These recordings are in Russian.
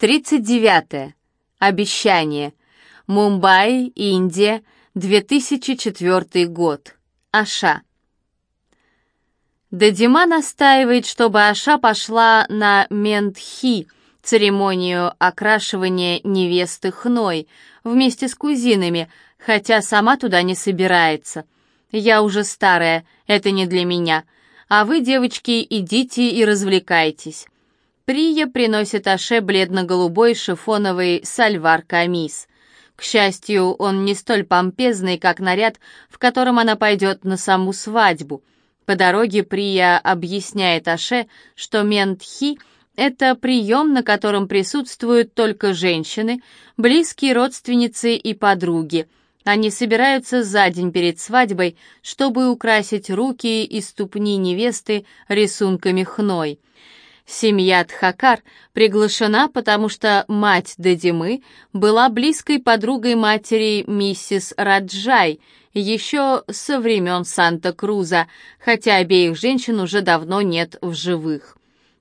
39. Обещание. Мумбаи, Индия, 2004 год. Аша. Дадима настаивает, чтобы Аша пошла на Ментхи, церемонию окрашивания невесты хной, вместе с кузинами, хотя сама туда не собирается. Я уже старая, это не для меня. А вы, девочки, идите и развлекайтесь. Прия приносит Аше бледно-голубой шифоновый сальвар-камис. К счастью, он не столь помпезный, как наряд, в котором она пойдет на саму свадьбу. По дороге Прия объясняет Аше, что ментхи — это прием, на котором присутствуют только женщины, близкие родственницы и подруги. Они собираются за день перед свадьбой, чтобы украсить руки и ступни невесты рисунками хной — Семья Тхакар приглашена, потому что мать Дадимы была близкой подругой матери миссис Раджай еще со времен Санта-Круза, хотя обеих женщин уже давно нет в живых.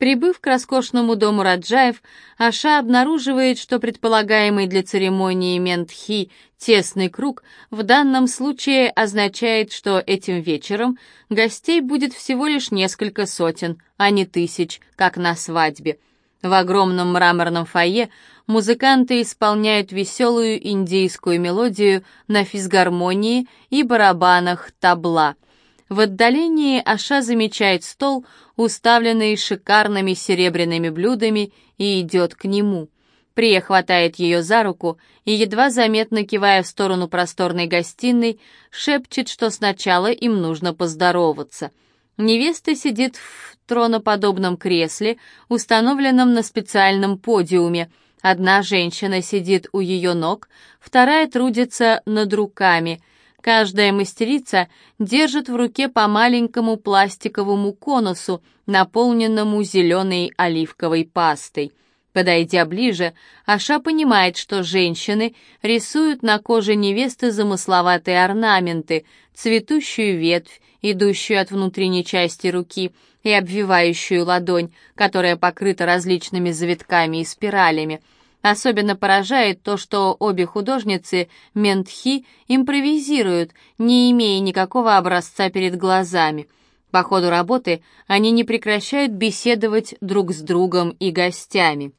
Прибыв к роскошному дому Раджаев, Аша обнаруживает, что предполагаемый для церемонии Ментхи тесный круг в данном случае означает, что этим вечером гостей будет всего лишь несколько сотен, а не тысяч, как на свадьбе. В огромном мраморном фойе музыканты исполняют веселую индийскую мелодию на физгармонии и барабанах табла — в отдалении Аша замечает стол, уставленный шикарными серебряными блюдами, и идет к нему. Прия хватает ее за руку и, едва заметно кивая в сторону просторной гостиной, шепчет, что сначала им нужно поздороваться. Невеста сидит в троноподобном кресле, установленном на специальном подиуме. Одна женщина сидит у ее ног, вторая трудится над руками — Каждая мастерица держит в руке по маленькому пластиковому конусу, наполненному зеленой оливковой пастой. Подойдя ближе, Аша понимает, что женщины рисуют на коже невесты замысловатые орнаменты, цветущую ветвь, идущую от внутренней части руки, и обвивающую ладонь, которая покрыта различными завитками и спиралями — Особенно поражает то, что обе художницы Ментхи импровизируют, не имея никакого образца перед глазами. По ходу работы они не прекращают беседовать друг с другом и гостями.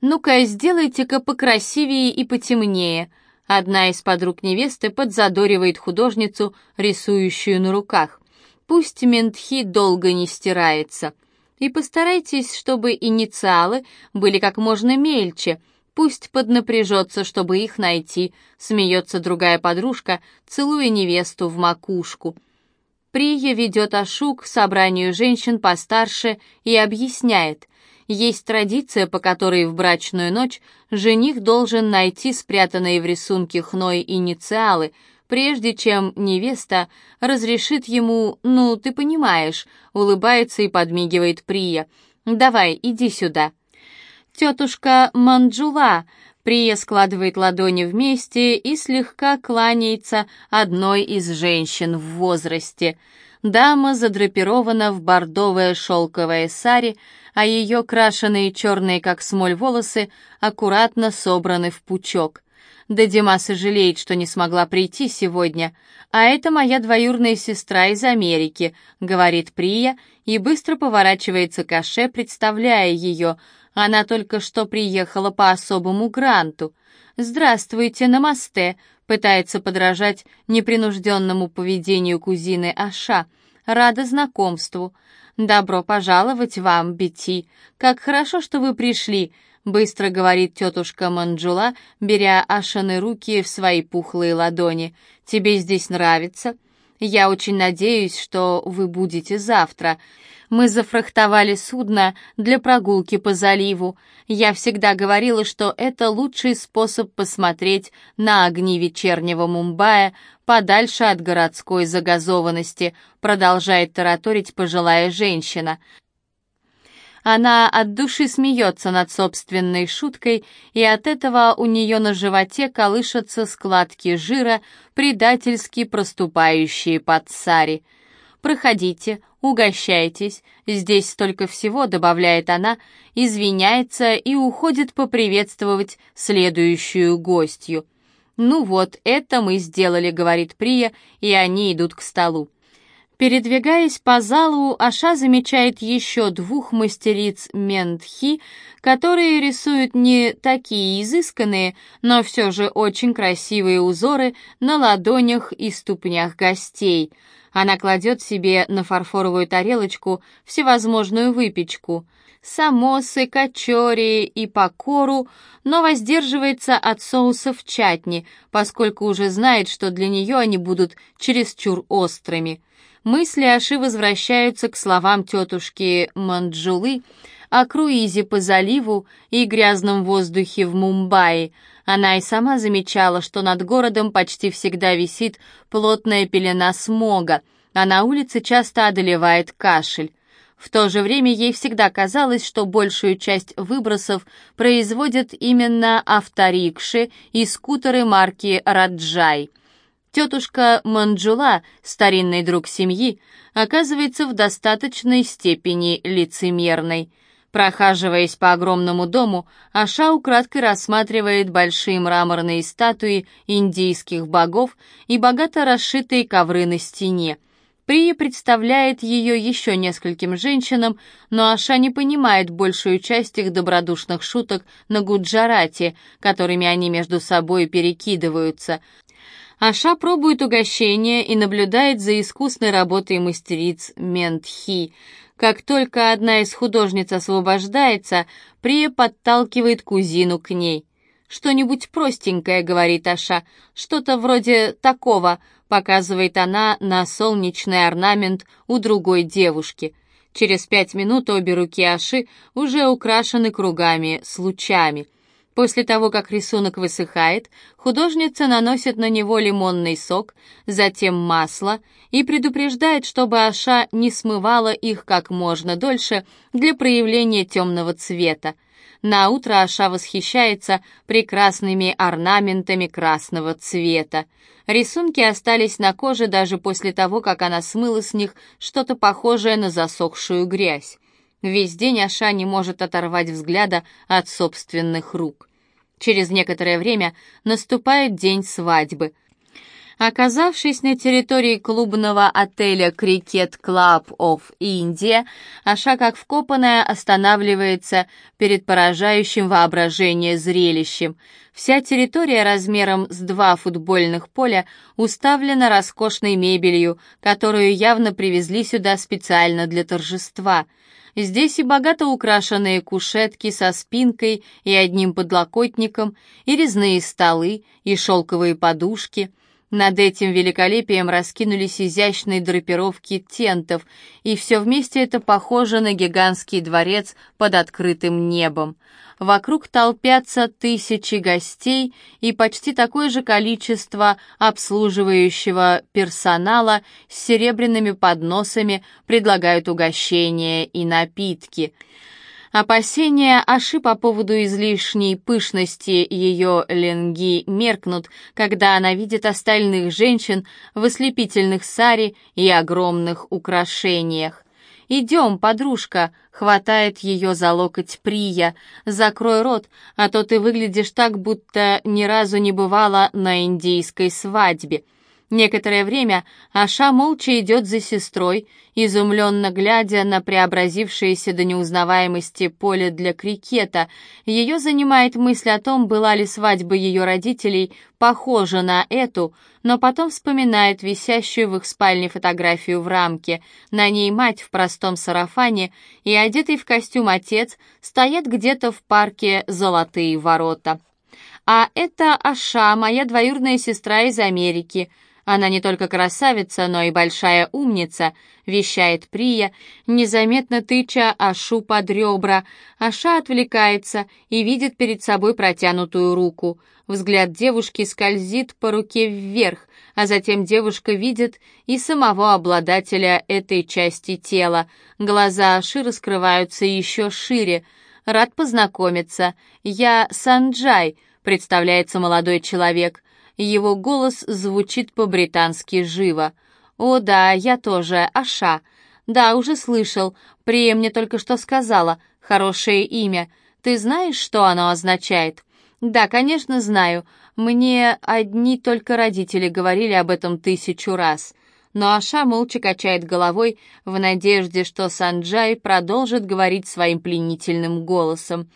«Ну-ка, сделайте-ка покрасивее и потемнее», Одна из подруг невесты подзадоривает художницу, рисующую на руках. Пусть ментхи долго не стирается. И постарайтесь, чтобы инициалы были как можно мельче. Пусть поднапряжется, чтобы их найти, смеется другая подружка, целуя невесту в макушку. Прия ведет Ашу к собранию женщин постарше и объясняет. Есть традиция, по которой в брачную ночь жених должен найти спрятанные в рисунке хной инициалы — прежде чем невеста разрешит ему, ну, ты понимаешь, улыбается и подмигивает Прия. «Давай, иди сюда». «Тетушка Манджула», Прия складывает ладони вместе и слегка кланяется одной из женщин в возрасте. Дама задрапирована в бордовое шелковое сари, а ее крашеные черные, как смоль, волосы аккуратно собраны в пучок. Да Дима сожалеет, что не смогла прийти сегодня. А это моя двоюродная сестра из Америки, говорит Прия и быстро поворачивается к Аше, представляя ее. Она только что приехала по особому гранту. «Здравствуйте, намасте», пытается подражать непринужденному поведению кузины Аша. «Рада знакомству. Добро пожаловать вам, Бетти. Как хорошо, что вы пришли. — быстро говорит тетушка Манджула, беря Ашаны руки в свои пухлые ладони. «Тебе здесь нравится? Я очень надеюсь, что вы будете завтра. Мы зафрахтовали судно для прогулки по заливу. Я всегда говорила, что это лучший способ посмотреть на огни вечернего Мумбаи подальше от городской загазованности», продолжает тараторить пожилая женщина. Она от души смеется над собственной шуткой, и от этого у нее на животе колышутся складки жира, предательски проступающие под сари. Проходите, угощайтесь, здесь столько всего», — добавляет она, извиняется и уходит поприветствовать следующую гостью. «Ну вот, это мы сделали», — говорит Прия, и они идут к столу. Передвигаясь по залу, Аша замечает еще двух мастериц Ментхи, которые рисуют не такие изысканные, но все же очень красивые узоры на ладонях и ступнях гостей. Она кладет себе на фарфоровую тарелочку всевозможную выпечку — самосы, качори и покору, но воздерживается от соусов чатни, поскольку уже знает, что для нее они будут чересчур острыми. Мысли Аши возвращаются к словам тетушки Манджулы о круизе по заливу и грязном воздухе в Мумбаи. Она и сама замечала, что над городом почти всегда висит плотная пелена смога, а на улице часто одолевает кашель. В то же время ей всегда казалось, что большую часть выбросов производят именно авторикши и скутеры марки «Раджай». Тетушка Манджула, старинный друг семьи, оказывается в достаточной степени лицемерной. Прохаживаясь по огромному дому, Аша украдкой рассматривает большие мраморные статуи индийских богов и богато расшитые ковры на стене – Прия представляет ее еще нескольким женщинам, но Аша не понимает большую часть их добродушных шуток на Гуджарате, которыми они между собой перекидываются. Аша пробует угощение и наблюдает за искусной работой мастериц Ментхи. Как только одна из художниц освобождается, Прия подталкивает кузину к ней. «Что-нибудь простенькое», — говорит Аша, — «что-то вроде такого», — показывает она на солнечный орнамент у другой девушки. Через пять минут обе руки Аши уже украшены кругами с лучами. После того, как рисунок высыхает, художница наносит на него лимонный сок, затем масло и предупреждает, чтобы Аша не смывала их как можно дольше для проявления темного цвета. На утро Аша восхищается прекрасными орнаментами красного цвета. Рисунки остались на коже даже после того, как она смыла с них что-то похожее на засохшую грязь. Весь день Аша не может оторвать взгляда от собственных рук. Через некоторое время наступает день свадьбы. Оказавшись на территории клубного отеля «Крикет Клаб оф Индия», Аша, как вкопанная, останавливается перед поражающим воображение зрелищем. Вся территория размером с два футбольных поля уставлена роскошной мебелью, которую явно привезли сюда специально для торжества. Здесь и богато украшенные кушетки со спинкой и одним подлокотником, и резные столы, и шелковые подушки — над этим великолепием раскинулись изящные драпировки тентов, и все вместе это похоже на гигантский дворец под открытым небом. Вокруг толпятся тысячи гостей и почти такое же количество обслуживающего персонала с серебряными подносами предлагают угощения и напитки — Опасения Аши по поводу излишней пышности ее ленги меркнут, когда она видит остальных женщин в ослепительных саре и огромных украшениях. «Идем, подружка», — хватает ее за локоть Прия, «закрой рот, а то ты выглядишь так, будто ни разу не бывала на индийской свадьбе». Некоторое время Аша молча идет за сестрой, изумленно глядя на преобразившееся до неузнаваемости поле для крикета. Ее занимает мысль о том, была ли свадьба ее родителей похожа на эту, но потом вспоминает висящую в их спальне фотографию в рамке. На ней мать в простом сарафане и одетый в костюм отец стоят где-то в парке «Золотые ворота». А это Аша, моя двоюродная сестра из Америки — она не только красавица, но и большая умница, вещает Прия, незаметно тыча Ашу под ребра. Аша отвлекается и видит перед собой протянутую руку. Взгляд девушки скользит по руке вверх, а затем девушка видит и самого обладателя этой части тела. Глаза Аши раскрываются еще шире. «Рад познакомиться. Я Санджай», — представляется молодой человек. Его голос звучит по-британски живо. «О да, я тоже, Аша. Да, уже слышал. Прия мне только что сказала. Хорошее имя. Ты знаешь, что оно означает?» «Да, конечно, знаю. Мне одни только родители говорили об этом тысячу раз». Но Аша молча качает головой в надежде, что Санджай продолжит говорить своим пленительным голосом.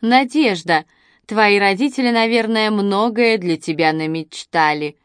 «Надежда, твои родители, наверное, многое для тебя намечтали».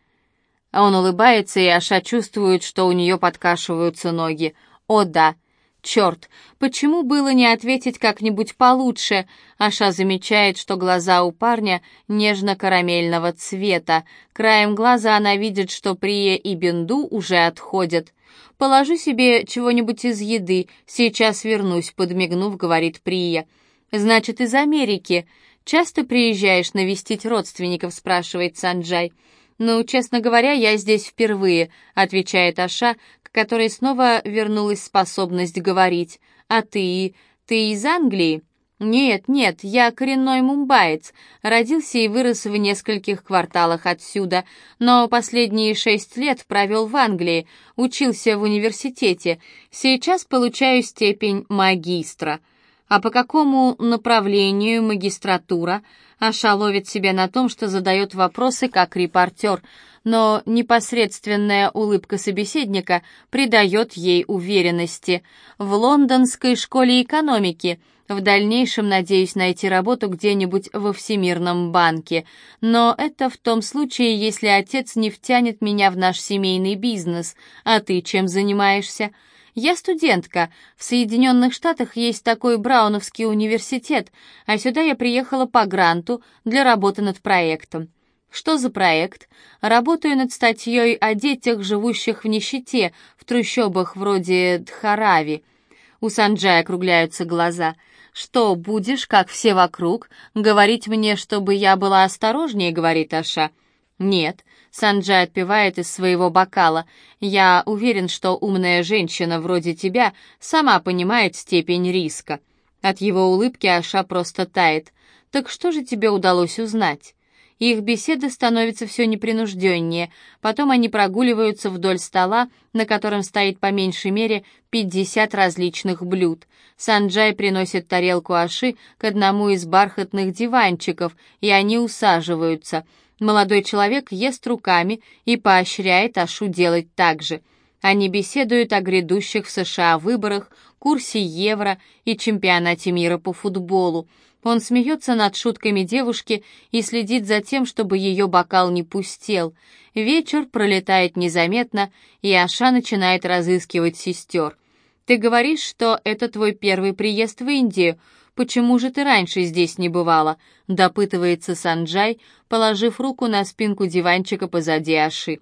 Он улыбается, и Аша чувствует, что у нее подкашиваются ноги. «О да, Черт, почему было не ответить как-нибудь получше? Аша замечает, что глаза у парня нежно-карамельного цвета. Краем глаза она видит, что Прия и Бенду уже отходят. «Положу себе чего-нибудь из еды, сейчас вернусь», — подмигнув, говорит Прия. «Значит, из Америки. Часто приезжаешь навестить родственников?» — спрашивает Санджай. «Ну, честно говоря, я здесь впервые», — отвечает Аша, к которой снова вернулась способность говорить. «А ты? Ты из Англии?» «Нет, нет, я коренной мумбаец, родился и вырос в нескольких кварталах отсюда, но последние шесть лет провел в Англии, учился в университете, сейчас получаю степень магистра. А по какому направлению магистратура?» Аша ловит себя на том, что задает вопросы как репортер – но непосредственная улыбка собеседника придает ей уверенности. В лондонской школе экономики. В дальнейшем надеюсь найти работу где-нибудь во Всемирном банке. Но это в том случае, если отец не втянет меня в наш семейный бизнес. А ты чем занимаешься? Я студентка. В Соединенных Штатах есть такой Брауновский университет, а сюда я приехала по гранту для работы над проектом. Что за проект? Работаю над статьей о детях, живущих в нищете, в трущобах вроде Дхарави. У Санджая округляются глаза. «Что, будешь, как все вокруг, говорить мне, чтобы я была осторожнее?» — говорит Аша. «Нет», — Санджай отпивает из своего бокала. «Я уверен, что умная женщина вроде тебя сама понимает степень риска». От его улыбки Аша просто тает. «Так что же тебе удалось узнать?» Их беседа становится все непринужденнее. Потом они прогуливаются вдоль стола, на котором стоит по меньшей мере 50 различных блюд. Санджай приносит тарелку аши к одному из бархатных диванчиков, и они усаживаются. Молодой человек ест руками и поощряет Ашу делать так же. Они беседуют о грядущих в США выборах, курсе евро и чемпионате мира по футболу. Он смеется над шутками девушки и следит за тем, чтобы ее бокал не пустел. Вечер пролетает незаметно, и Аша начинает разыскивать сестер. «Ты говоришь, что это твой первый приезд в Индию. Почему же ты раньше здесь не бывала?» — допытывается Санджай, положив руку на спинку диванчика позади Аши.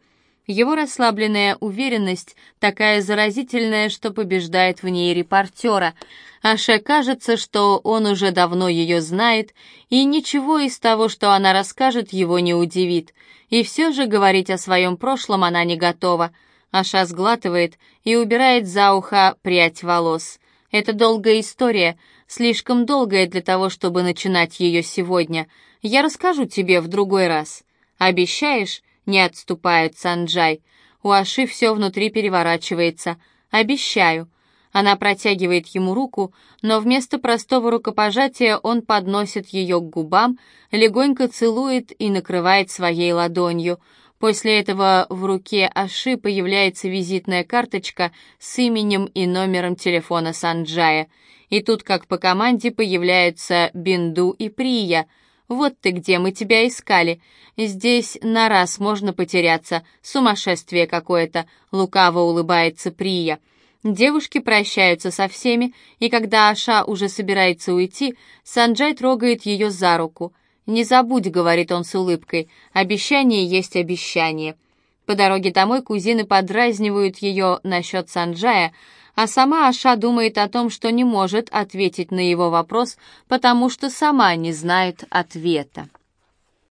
Его расслабленная уверенность такая заразительная, что побеждает в ней репортера. Аше кажется, что он уже давно ее знает, и ничего из того, что она расскажет, его не удивит. И все же говорить о своем прошлом она не готова. Аша сглатывает и убирает за ухо прядь волос. Это долгая история, слишком долгая для того, чтобы начинать ее сегодня. Я расскажу тебе в другой раз. Обещаешь? не отступает Санджай. У Аши все внутри переворачивается. «Обещаю». Она протягивает ему руку, но вместо простого рукопожатия он подносит ее к губам, легонько целует и накрывает своей ладонью. После этого в руке Аши появляется визитная карточка с именем и номером телефона Санджая. И тут, как по команде, появляются Бинду и Прия — «Вот ты где, мы тебя искали. Здесь на раз можно потеряться. Сумасшествие какое-то», — лукаво улыбается Прия. Девушки прощаются со всеми, и когда Аша уже собирается уйти, Санджай трогает ее за руку. «Не забудь», — говорит он с улыбкой, — «обещание есть обещание». По дороге домой кузины подразнивают ее насчет Санджая, а сама Аша думает о том, что не может ответить на его вопрос, потому что сама не знает ответа.